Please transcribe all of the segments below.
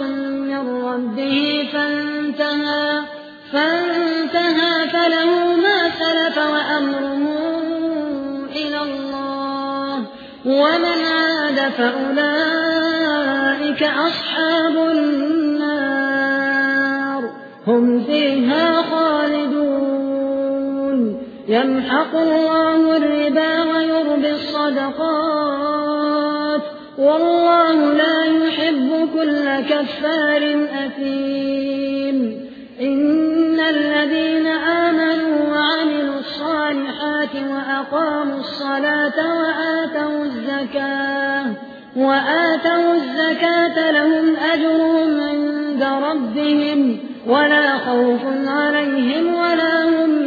من ربه فانتهى فانتهى فله ما سلف وأمره إلى الله. ومن عاد فأولئك أصحاب النار هم فيها خالدون. يمحق الله الربا ويربي الصدقات والله لا يحب كل كفار أثيم إن الذين آمنوا وعملوا الصالحات وأقاموا الصلاة وآتوا الزكاة وآتوا الزكاة لهم أجرهم عند ربهم ولا خوف عليهم ولا هم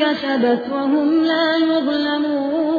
كسبت وهم لا يظلمون.